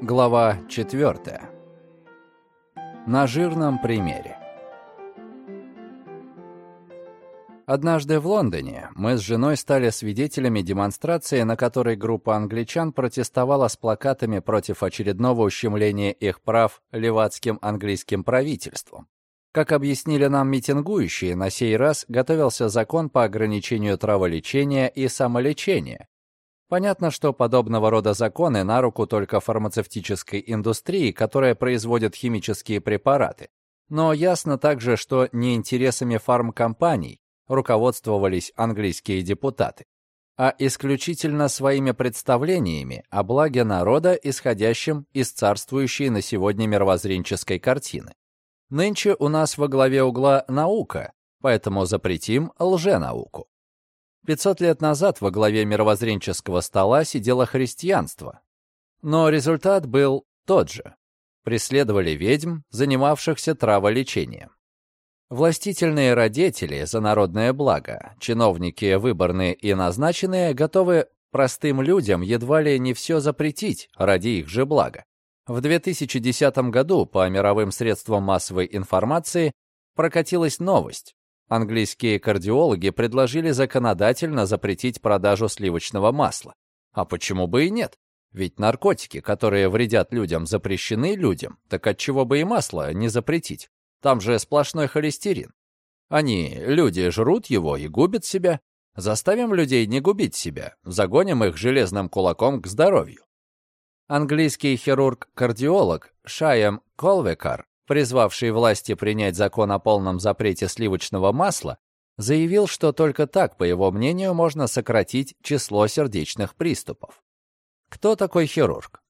Глава 4. На жирном примере. Однажды в Лондоне мы с женой стали свидетелями демонстрации, на которой группа англичан протестовала с плакатами против очередного ущемления их прав левацким английским правительством. Как объяснили нам митингующие, на сей раз готовился закон по ограничению траволечения и самолечения, Понятно, что подобного рода законы на руку только фармацевтической индустрии, которая производит химические препараты. Но ясно также, что не интересами фармкомпаний руководствовались английские депутаты, а исключительно своими представлениями о благе народа, исходящем из царствующей на сегодня мировоззренческой картины. Нынче у нас во главе угла наука, поэтому запретим лженауку. 500 лет назад во главе мировоззренческого стола сидело христианство. Но результат был тот же. Преследовали ведьм, занимавшихся траволечением. Властительные родители за народное благо, чиновники выборные и назначенные, готовы простым людям едва ли не все запретить ради их же блага. В 2010 году по мировым средствам массовой информации прокатилась новость. Английские кардиологи предложили законодательно запретить продажу сливочного масла. А почему бы и нет? Ведь наркотики, которые вредят людям, запрещены людям, так отчего бы и масло не запретить? Там же сплошной холестерин. Они, люди, жрут его и губят себя. Заставим людей не губить себя, загоним их железным кулаком к здоровью. Английский хирург-кардиолог Шаем Колвекар призвавший власти принять закон о полном запрете сливочного масла, заявил, что только так, по его мнению, можно сократить число сердечных приступов. Кто такой хирург?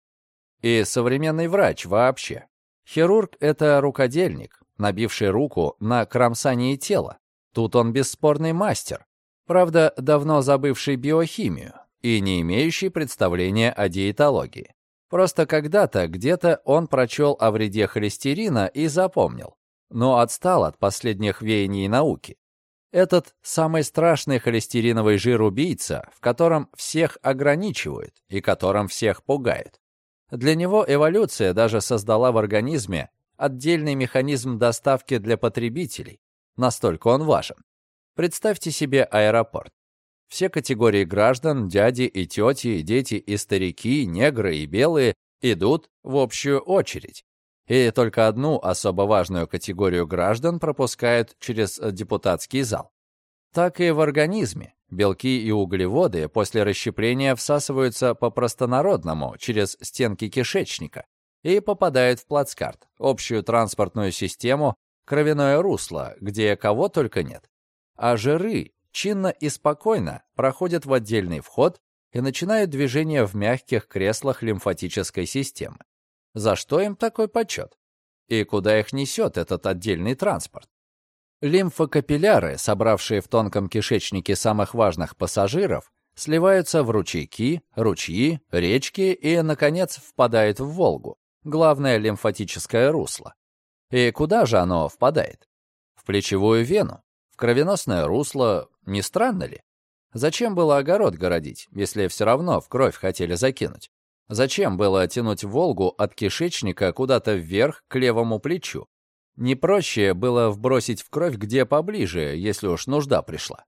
И современный врач вообще. Хирург — это рукодельник, набивший руку на кромсании тела. Тут он бесспорный мастер, правда, давно забывший биохимию и не имеющий представления о диетологии. Просто когда-то где-то он прочел о вреде холестерина и запомнил, но отстал от последних веяний науки. Этот самый страшный холестериновый жир-убийца, в котором всех ограничивают и которым всех пугают. Для него эволюция даже создала в организме отдельный механизм доставки для потребителей. Настолько он важен. Представьте себе аэропорт. Все категории граждан, дяди и тети, дети и старики, негры и белые идут в общую очередь. И только одну особо важную категорию граждан пропускают через депутатский зал. Так и в организме. Белки и углеводы после расщепления всасываются по-простонародному через стенки кишечника и попадают в плацкарт, общую транспортную систему, кровяное русло, где кого только нет. А жиры чинно и спокойно проходят в отдельный вход и начинают движение в мягких креслах лимфатической системы. За что им такой почет? И куда их несет этот отдельный транспорт? Лимфокапилляры, собравшие в тонком кишечнике самых важных пассажиров, сливаются в ручейки, ручьи, речки и, наконец, впадают в Волгу, главное лимфатическое русло. И куда же оно впадает? В плечевую вену, кровеносное русло, не странно ли? Зачем было огород городить, если все равно в кровь хотели закинуть? Зачем было тянуть Волгу от кишечника куда-то вверх к левому плечу? Не проще было вбросить в кровь где поближе, если уж нужда пришла.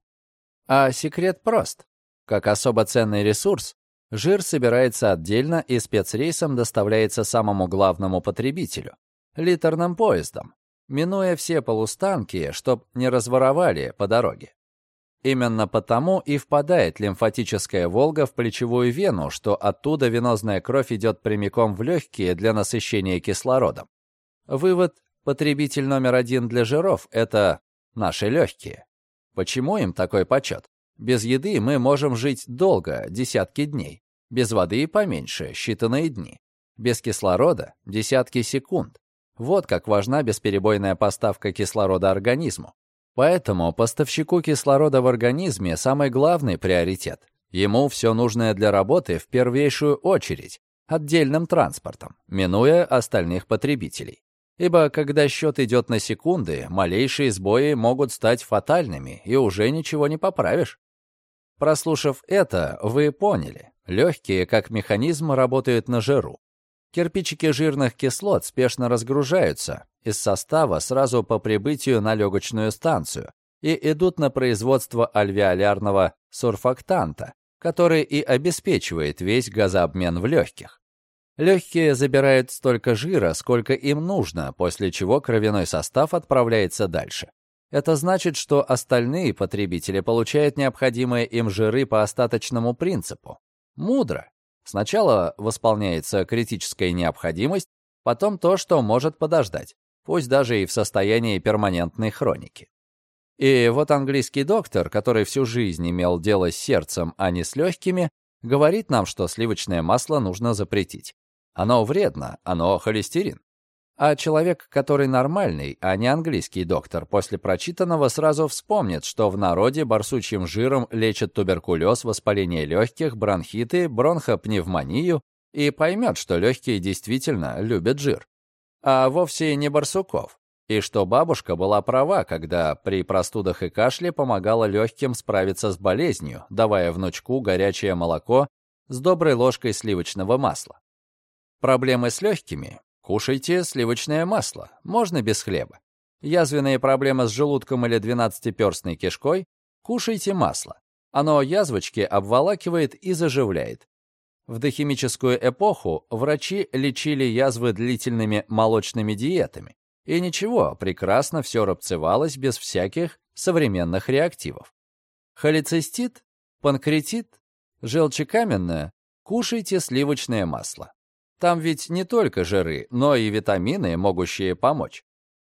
А секрет прост. Как особо ценный ресурс, жир собирается отдельно и спецрейсом доставляется самому главному потребителю — литерным поездом, минуя все полустанки, чтоб не разворовали по дороге. Именно потому и впадает лимфатическая Волга в плечевую вену, что оттуда венозная кровь идет прямиком в легкие для насыщения кислородом. Вывод потребитель номер один для жиров – это наши легкие. Почему им такой почет? Без еды мы можем жить долго, десятки дней. Без воды поменьше, считанные дни. Без кислорода – десятки секунд. Вот как важна бесперебойная поставка кислорода организму. Поэтому поставщику кислорода в организме самый главный приоритет. Ему все нужное для работы в первейшую очередь, отдельным транспортом, минуя остальных потребителей. Ибо когда счет идет на секунды, малейшие сбои могут стать фатальными, и уже ничего не поправишь. Прослушав это, вы поняли, легкие как механизм работают на жиру. Кирпичики жирных кислот спешно разгружаются из состава сразу по прибытию на легочную станцию и идут на производство альвеолярного сурфактанта, который и обеспечивает весь газообмен в легких. Легкие забирают столько жира, сколько им нужно, после чего кровяной состав отправляется дальше. Это значит, что остальные потребители получают необходимые им жиры по остаточному принципу. Мудро. Сначала восполняется критическая необходимость, потом то, что может подождать, пусть даже и в состоянии перманентной хроники. И вот английский доктор, который всю жизнь имел дело с сердцем, а не с легкими, говорит нам, что сливочное масло нужно запретить. Оно вредно, оно холестерин. А человек, который нормальный, а не английский доктор, после прочитанного сразу вспомнит, что в народе барсучьим жиром лечат туберкулез, воспаление легких, бронхиты, бронхопневмонию и поймет, что легкие действительно любят жир. А вовсе не барсуков. И что бабушка была права, когда при простудах и кашле помогала легким справиться с болезнью, давая внучку горячее молоко с доброй ложкой сливочного масла. Проблемы с легкими Кушайте сливочное масло, можно без хлеба. Язвенные проблемы с желудком или двенадцатиперстной кишкой – кушайте масло. Оно язвочки обволакивает и заживляет. В дохимическую эпоху врачи лечили язвы длительными молочными диетами. И ничего, прекрасно все рубцевалось без всяких современных реактивов. Холецистит, панкреатит, желчекаменная – кушайте сливочное масло. Там ведь не только жиры, но и витамины, могущие помочь.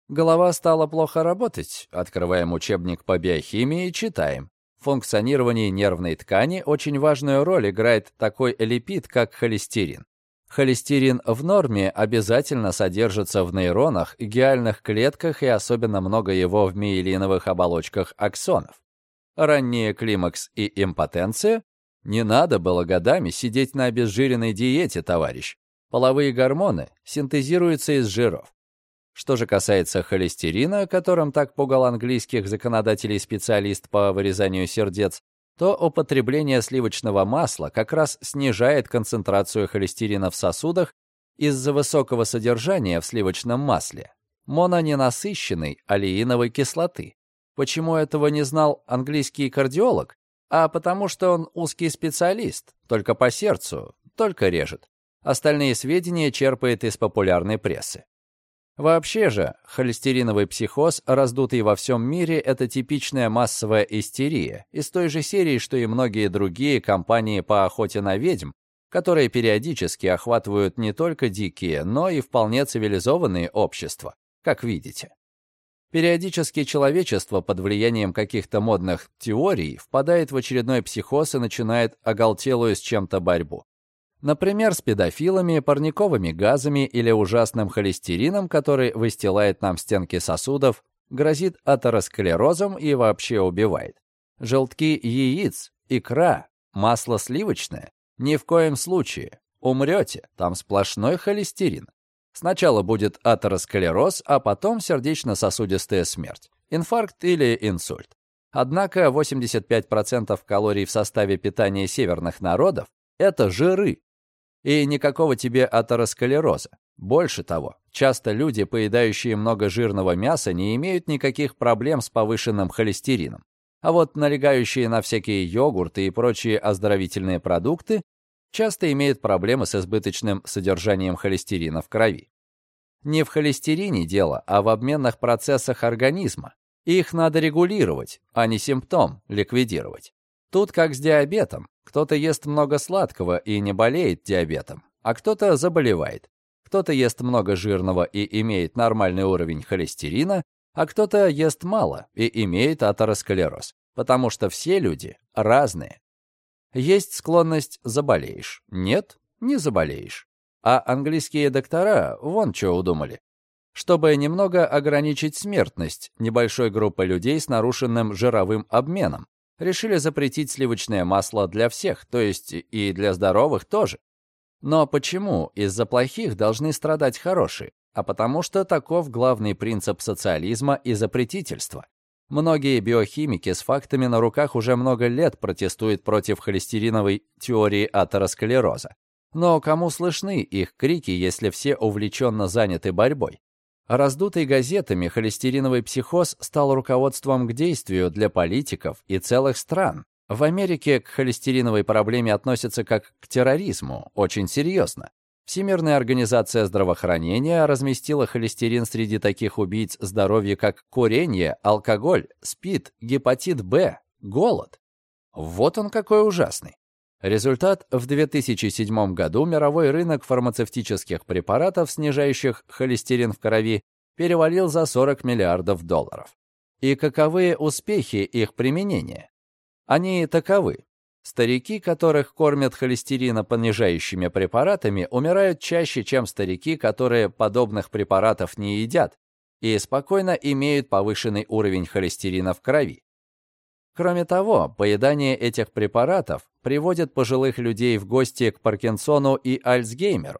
Голова стала плохо работать. Открываем учебник по биохимии и читаем. В функционировании нервной ткани очень важную роль играет такой липид, как холестерин. Холестерин в норме обязательно содержится в нейронах, гиальных клетках и особенно много его в миелиновых оболочках аксонов. Ранние климакс и импотенция? Не надо было годами сидеть на обезжиренной диете, товарищ. Половые гормоны синтезируются из жиров. Что же касается холестерина, которым так пугал английских законодателей специалист по вырезанию сердец, то употребление сливочного масла как раз снижает концентрацию холестерина в сосудах из-за высокого содержания в сливочном масле мононенасыщенной алииновой кислоты. Почему этого не знал английский кардиолог? А потому что он узкий специалист, только по сердцу, только режет. Остальные сведения черпает из популярной прессы. Вообще же, холестериновый психоз, раздутый во всем мире, это типичная массовая истерия, из той же серии, что и многие другие компании по охоте на ведьм, которые периодически охватывают не только дикие, но и вполне цивилизованные общества, как видите. Периодически человечество под влиянием каких-то модных теорий впадает в очередной психоз и начинает оголтелую с чем-то борьбу. Например, с педофилами, парниковыми газами или ужасным холестерином, который выстилает нам стенки сосудов, грозит атеросклерозом и вообще убивает. Желтки яиц, икра, масло сливочное – ни в коем случае. Умрете, там сплошной холестерин. Сначала будет атеросклероз, а потом сердечно-сосудистая смерть, инфаркт или инсульт. Однако 85% калорий в составе питания северных народов – это жиры, и никакого тебе атеросклероза. Больше того, часто люди, поедающие много жирного мяса, не имеют никаких проблем с повышенным холестерином. А вот налегающие на всякие йогурты и прочие оздоровительные продукты часто имеют проблемы с избыточным содержанием холестерина в крови. Не в холестерине дело, а в обменных процессах организма. Их надо регулировать, а не симптом ликвидировать. Тут как с диабетом. Кто-то ест много сладкого и не болеет диабетом, а кто-то заболевает. Кто-то ест много жирного и имеет нормальный уровень холестерина, а кто-то ест мало и имеет атеросклероз, потому что все люди разные. Есть склонность «заболеешь». Нет, не заболеешь. А английские доктора вон что удумали. Чтобы немного ограничить смертность небольшой группы людей с нарушенным жировым обменом, решили запретить сливочное масло для всех, то есть и для здоровых тоже. Но почему из-за плохих должны страдать хорошие? А потому что таков главный принцип социализма и запретительства. Многие биохимики с фактами на руках уже много лет протестуют против холестериновой теории атеросклероза. Но кому слышны их крики, если все увлеченно заняты борьбой? Раздутый газетами холестериновый психоз стал руководством к действию для политиков и целых стран. В Америке к холестериновой проблеме относятся как к терроризму, очень серьезно. Всемирная организация здравоохранения разместила холестерин среди таких убийц здоровья, как курение, алкоголь, СПИД, гепатит Б, голод. Вот он какой ужасный. Результат – в 2007 году мировой рынок фармацевтических препаратов, снижающих холестерин в крови, перевалил за 40 миллиардов долларов. И каковы успехи их применения? Они таковы. Старики, которых кормят холестеринопонижающими препаратами, умирают чаще, чем старики, которые подобных препаратов не едят и спокойно имеют повышенный уровень холестерина в крови. Кроме того, поедание этих препаратов приводит пожилых людей в гости к Паркинсону и Альцгеймеру.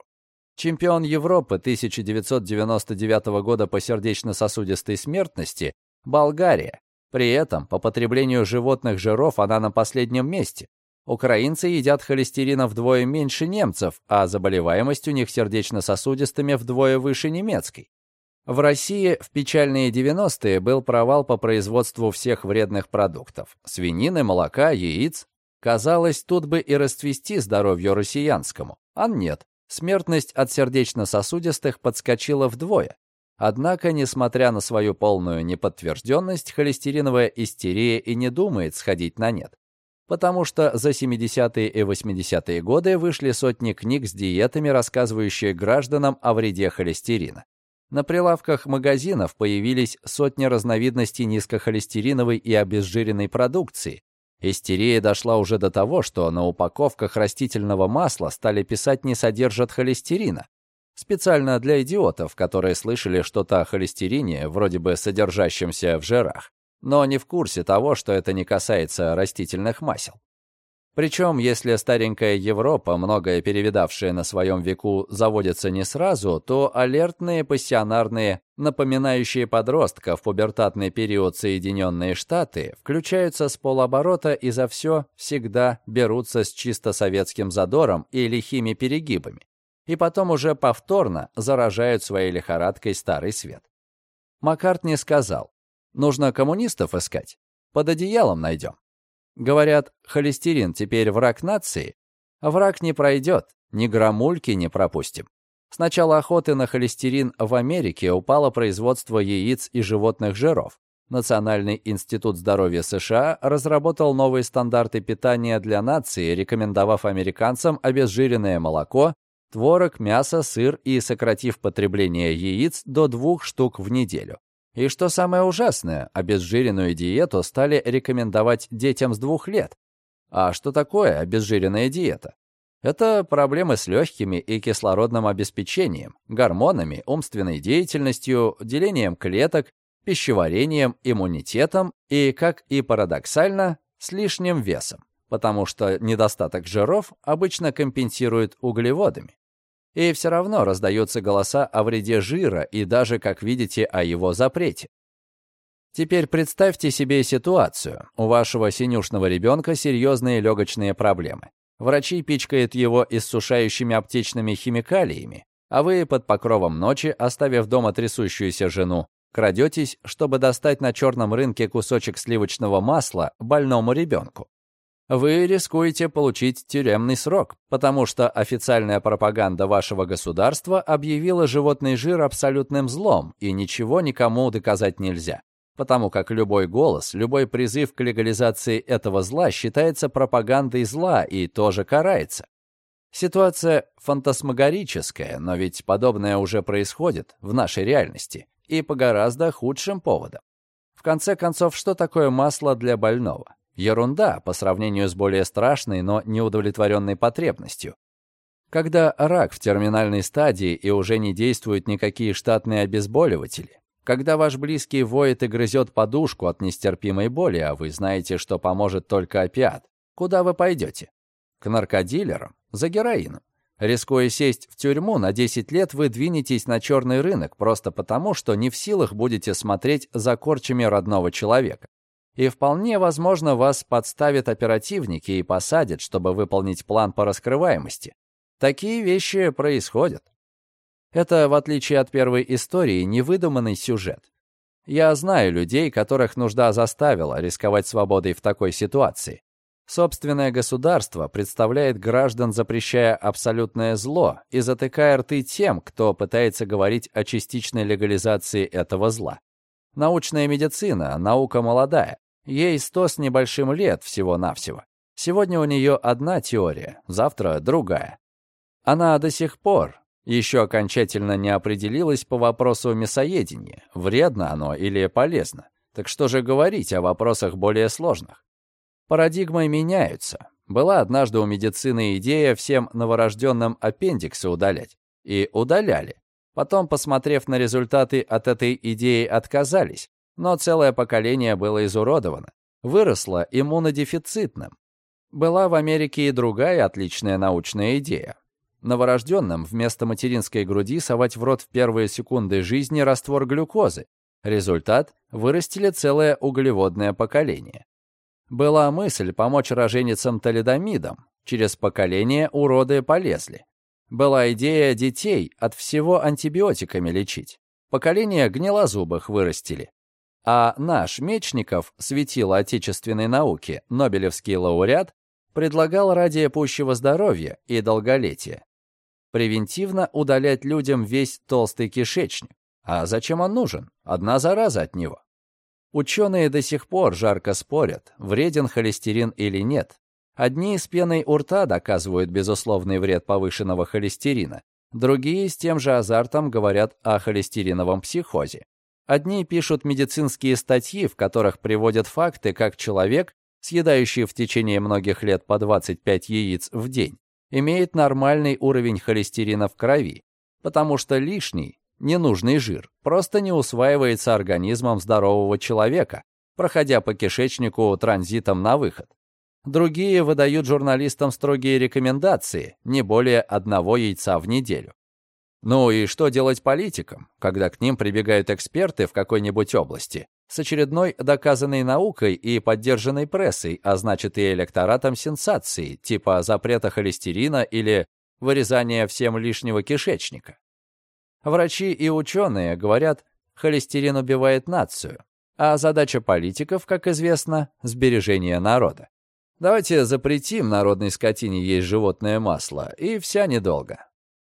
Чемпион Европы 1999 года по сердечно-сосудистой смертности – Болгария. При этом по потреблению животных жиров она на последнем месте. Украинцы едят холестерина вдвое меньше немцев, а заболеваемость у них сердечно-сосудистыми вдвое выше немецкой. В России в печальные 90-е был провал по производству всех вредных продуктов – свинины, молока, яиц. Казалось, тут бы и расцвести здоровью россиянскому. А нет, смертность от сердечно-сосудистых подскочила вдвое. Однако, несмотря на свою полную неподтвержденность, холестериновая истерия и не думает сходить на нет. Потому что за 70-е и 80-е годы вышли сотни книг с диетами, рассказывающие гражданам о вреде холестерина. На прилавках магазинов появились сотни разновидностей низкохолестериновой и обезжиренной продукции. Истерия дошла уже до того, что на упаковках растительного масла стали писать «не содержат холестерина». Специально для идиотов, которые слышали что-то о холестерине, вроде бы содержащемся в жирах, но не в курсе того, что это не касается растительных масел. Причем, если старенькая Европа, многое перевидавшая на своем веку, заводится не сразу, то алертные пассионарные, напоминающие подростка в пубертатный период Соединенные Штаты, включаются с полоборота и за все всегда берутся с чисто советским задором и лихими перегибами. И потом уже повторно заражают своей лихорадкой старый свет. Маккартни сказал, нужно коммунистов искать, под одеялом найдем. Говорят, холестерин теперь враг нации. Враг не пройдет, ни грамульки не пропустим. С начала охоты на холестерин в Америке упало производство яиц и животных жиров. Национальный институт здоровья США разработал новые стандарты питания для нации, рекомендовав американцам обезжиренное молоко, творог, мясо, сыр и сократив потребление яиц до двух штук в неделю. И что самое ужасное, обезжиренную диету стали рекомендовать детям с двух лет. А что такое обезжиренная диета? Это проблемы с легкими и кислородным обеспечением, гормонами, умственной деятельностью, делением клеток, пищеварением, иммунитетом и, как и парадоксально, с лишним весом, потому что недостаток жиров обычно компенсирует углеводами. И все равно раздаются голоса о вреде жира и даже, как видите, о его запрете. Теперь представьте себе ситуацию. У вашего синюшного ребенка серьезные легочные проблемы. Врачи пичкают его иссушающими аптечными химикалиями, а вы под покровом ночи, оставив дома трясущуюся жену, крадетесь, чтобы достать на черном рынке кусочек сливочного масла больному ребенку вы рискуете получить тюремный срок, потому что официальная пропаганда вашего государства объявила животный жир абсолютным злом, и ничего никому доказать нельзя, потому как любой голос, любой призыв к легализации этого зла считается пропагандой зла и тоже карается. Ситуация фантасмагорическая, но ведь подобное уже происходит в нашей реальности и по гораздо худшим поводам. В конце концов, что такое масло для больного? Ерунда по сравнению с более страшной, но неудовлетворенной потребностью. Когда рак в терминальной стадии и уже не действуют никакие штатные обезболиватели, когда ваш близкий воет и грызет подушку от нестерпимой боли, а вы знаете, что поможет только опиат, куда вы пойдете? К наркодилерам? За героином? Рискуя сесть в тюрьму, на 10 лет вы двинетесь на черный рынок просто потому, что не в силах будете смотреть за корчами родного человека. И вполне возможно, вас подставят оперативники и посадят, чтобы выполнить план по раскрываемости. Такие вещи происходят. Это, в отличие от первой истории, невыдуманный сюжет. Я знаю людей, которых нужда заставила рисковать свободой в такой ситуации. Собственное государство представляет граждан, запрещая абсолютное зло и затыкая рты тем, кто пытается говорить о частичной легализации этого зла. Научная медицина – наука молодая. Ей сто с небольшим лет всего-навсего. Сегодня у нее одна теория, завтра другая. Она до сих пор еще окончательно не определилась по вопросу мясоедения, вредно оно или полезно. Так что же говорить о вопросах более сложных? Парадигмы меняются. Была однажды у медицины идея всем новорожденным аппендиксы удалять. И удаляли. Потом, посмотрев на результаты, от этой идеи отказались. Но целое поколение было изуродовано. Выросло иммунодефицитным. Была в Америке и другая отличная научная идея. Новорожденным вместо материнской груди совать в рот в первые секунды жизни раствор глюкозы. Результат – вырастили целое углеводное поколение. Была мысль помочь роженицам талидомидом. Через поколение уроды полезли. Была идея детей от всего антибиотиками лечить. Поколение гнилозубых вырастили. А наш Мечников, светило отечественной науки, Нобелевский лауреат, предлагал ради пущего здоровья и долголетия превентивно удалять людям весь толстый кишечник. А зачем он нужен? Одна зараза от него. Ученые до сих пор жарко спорят, вреден холестерин или нет. Одни с пеной у рта доказывают безусловный вред повышенного холестерина, другие с тем же азартом говорят о холестериновом психозе. Одни пишут медицинские статьи, в которых приводят факты, как человек, съедающий в течение многих лет по 25 яиц в день, имеет нормальный уровень холестерина в крови, потому что лишний, ненужный жир просто не усваивается организмом здорового человека, проходя по кишечнику транзитом на выход. Другие выдают журналистам строгие рекомендации, не более одного яйца в неделю. Ну и что делать политикам, когда к ним прибегают эксперты в какой-нибудь области с очередной доказанной наукой и поддержанной прессой, а значит и электоратом сенсации, типа запрета холестерина или вырезания всем лишнего кишечника? Врачи и ученые говорят, холестерин убивает нацию, а задача политиков, как известно, сбережение народа. Давайте запретим народной скотине есть животное масло, и вся недолго.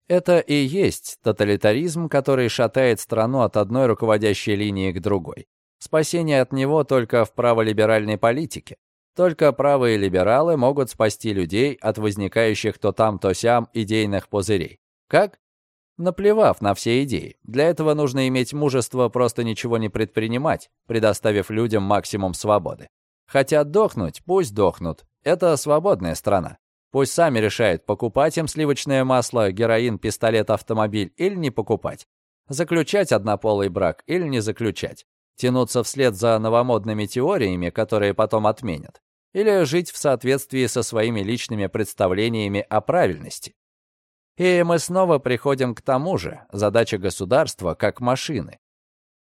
Это и есть тоталитаризм, который шатает страну от одной руководящей линии к другой. Спасение от него только в праволиберальной политике. Только правые либералы могут спасти людей от возникающих то там, то сям идейных пузырей. Как? наплевав на все идеи. Для этого нужно иметь мужество просто ничего не предпринимать, предоставив людям максимум свободы. Хотят дохнуть, пусть дохнут. Это свободная страна. Пусть сами решают, покупать им сливочное масло, героин, пистолет, автомобиль или не покупать. Заключать однополый брак или не заключать. Тянуться вслед за новомодными теориями, которые потом отменят. Или жить в соответствии со своими личными представлениями о правильности. И мы снова приходим к тому же, задача государства как машины.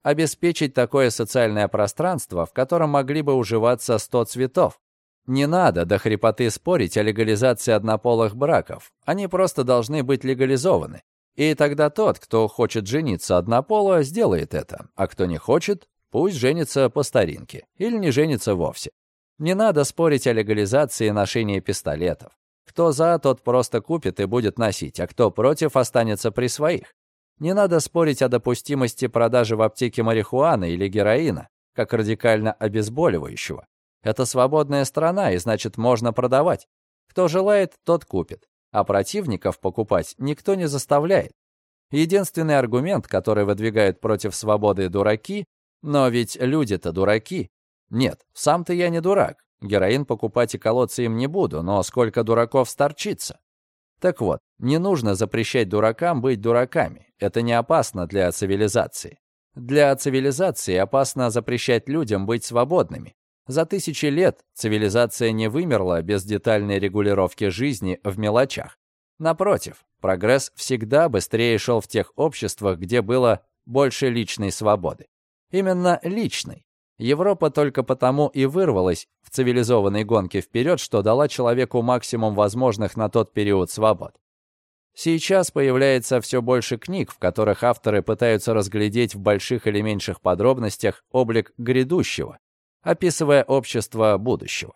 Обеспечить такое социальное пространство, в котором могли бы уживаться 100 цветов. Не надо до хрипоты спорить о легализации однополых браков. Они просто должны быть легализованы. И тогда тот, кто хочет жениться однополо, сделает это, а кто не хочет, пусть женится по старинке или не женится вовсе. Не надо спорить о легализации ношения пистолетов. Кто за, тот просто купит и будет носить, а кто против, останется при своих. Не надо спорить о допустимости продажи в аптеке марихуаны или героина, как радикально обезболивающего. Это свободная страна, и значит, можно продавать. Кто желает, тот купит. А противников покупать никто не заставляет. Единственный аргумент, который выдвигают против свободы дураки, но ведь люди-то дураки. Нет, сам-то я не дурак. Героин покупать и колоться им не буду, но сколько дураков старчится. Так вот, не нужно запрещать дуракам быть дураками. Это не опасно для цивилизации. Для цивилизации опасно запрещать людям быть свободными. За тысячи лет цивилизация не вымерла без детальной регулировки жизни в мелочах. Напротив, прогресс всегда быстрее шел в тех обществах, где было больше личной свободы. Именно личной, Европа только потому и вырвалась в цивилизованной гонке вперед, что дала человеку максимум возможных на тот период свобод. Сейчас появляется все больше книг, в которых авторы пытаются разглядеть в больших или меньших подробностях облик грядущего, описывая общество будущего.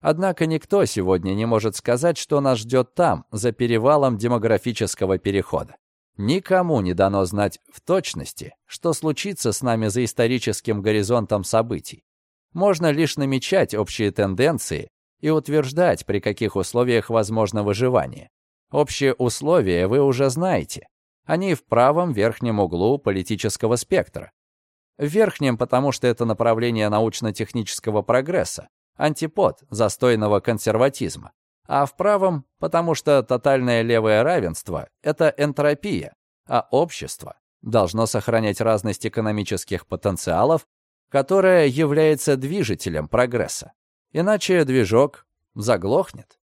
Однако никто сегодня не может сказать, что нас ждет там, за перевалом демографического перехода. Никому не дано знать в точности, что случится с нами за историческим горизонтом событий. Можно лишь намечать общие тенденции и утверждать, при каких условиях возможно выживание. Общие условия вы уже знаете. Они в правом верхнем углу политического спектра. В верхнем, потому что это направление научно-технического прогресса, антипод застойного консерватизма. А в правом, потому что тотальное левое равенство – это энтропия, а общество должно сохранять разность экономических потенциалов, которая является движителем прогресса. Иначе движок заглохнет.